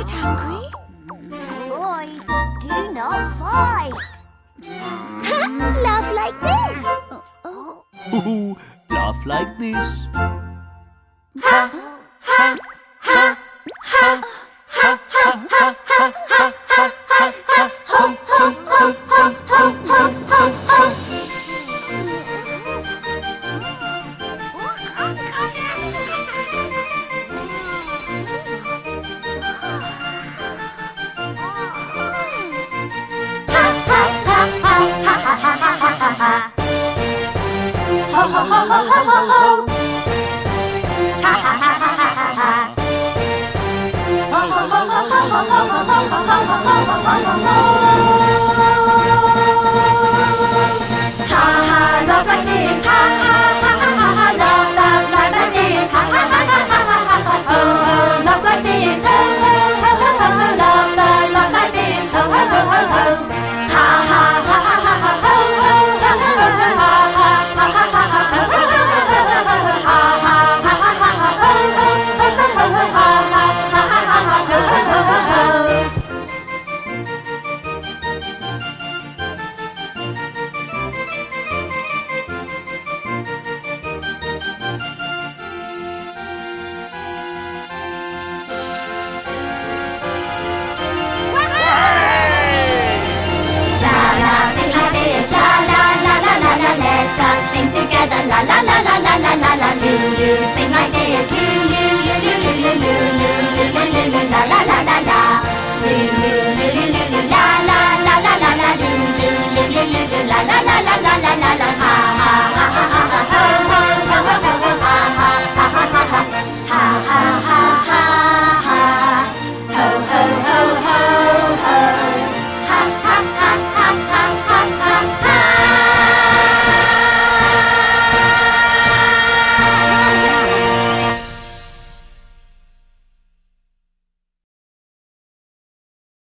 bit angry. Boys, do not fight. Laugh like this. Laugh like this. 哈哈哈哈哈哈哈哈哈哈哈哈哈哈。sing together, la la la la la la la la, Lulu, sing like this, Lulu, Lulu, Lulu, Lulu, Lulu, Lulu, la la la la la, Lulu, Lulu, Lulu, la la la la la la, Lulu, Lulu, Lulu, la la la la.